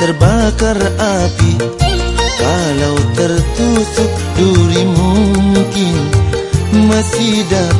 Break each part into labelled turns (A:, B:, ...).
A: terbakar api. Kalau tertusuk duri mungkin Masih dapat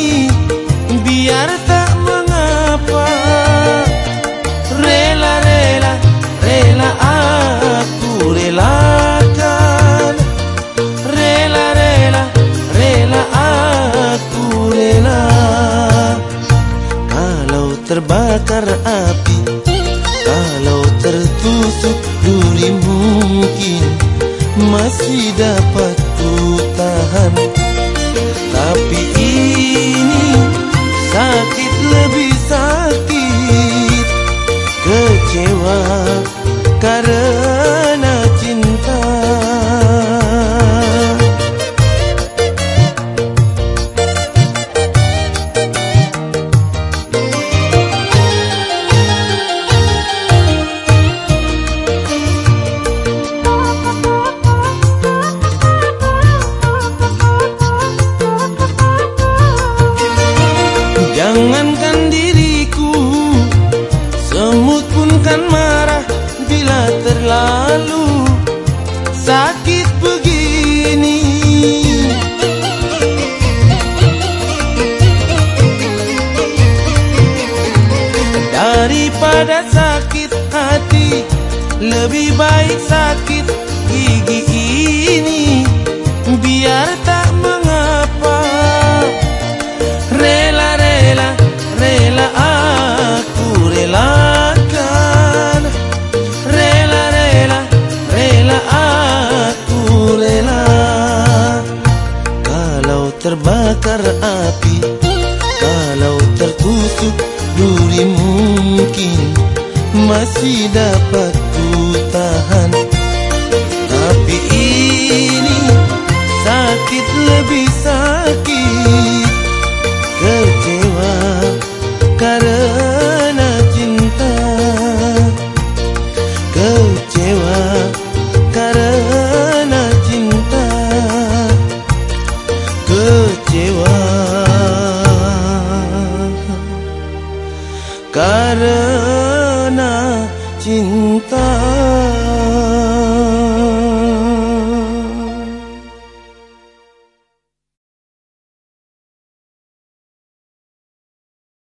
A: terbakar api. Kalau tertusuk duri mungkin Masih dapat ku tahan. Tapi ini sakit lebih sakit. Kecewa karena Semut pun kan marah Bila terlalu Sakit begini. Daripada sakit hati Lebih baik sakit terbakar api. Kalau tertusuk duri mungkin Masih dapat ku tahan